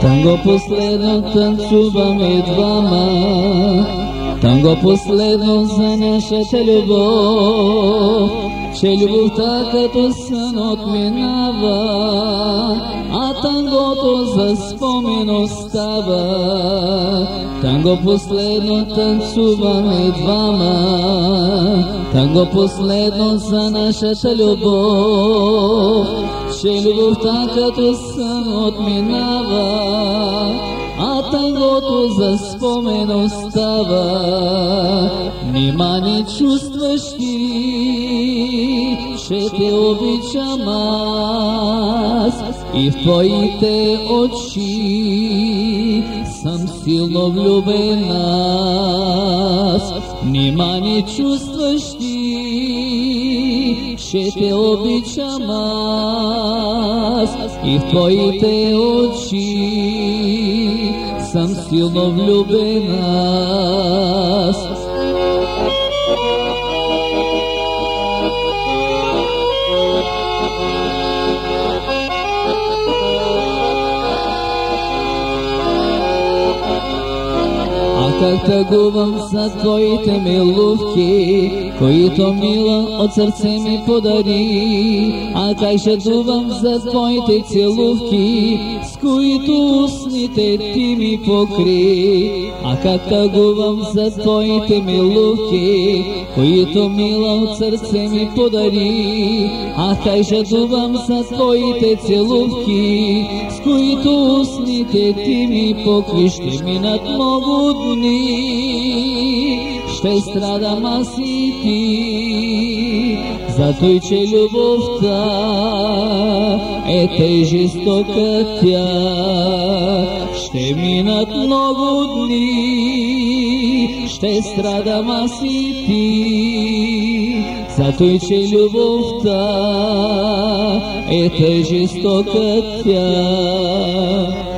Танго последно танцуваме двама, Танго последно за нашата любов, че любовта като сън отминава, а тангото за спомен остава. Танго последно танцуваме двама, Танго последно за нашата любов, че любовта като сън отминава, а тангото за спомен остава. Нима не чувстваш ли, че те обичам аз и в твоите очи съм силно влюбен аз. Нима не чувстваш ли, че те обичам аз и в твоите очи съм силно влюбен как тъгувам за твоите милувки, които мила от сърце ми подари. А как жадувам за твоите целувки, с които устните ти ми покри. А как тъгувам за твоите милувки, които мила от сърце ми подари. А как жадувам за твоите целувки, с които устните ти ми покри. Ще минат много дни, ще страдам аз и ти, за той, че любовта е тъй жестока тя. Ще минат много дни, ще страдам аз и ти, за той, че любовта е тъй жестока тя.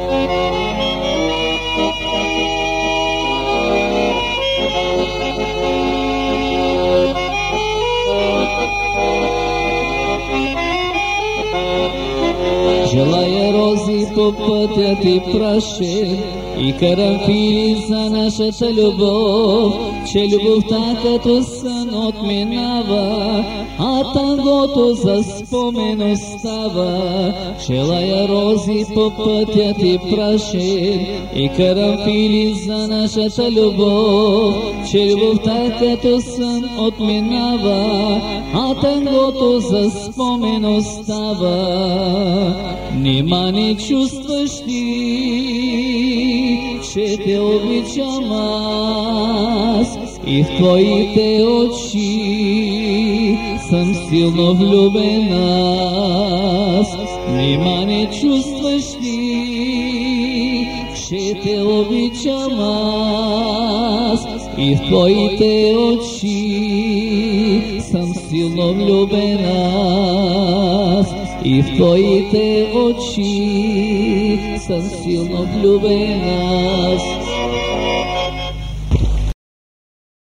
Желая рози по пътя ти праше и карамфили за нашата любов, че любовта като сън отминава, а тангото за спомен остава. Желая рози по пътя ти праше и карамфили за нашата любов, че любовта като сън отминава, а тангото за спомен остава. Нима не чувстваш ли, че те обичам аз и в твоите очи съм силно влюбен аз. Нима не чувстваш ли, че те обичам аз и в твоите очи съм силно влюбен аз. И в твоите очи съм силно влюбен аз.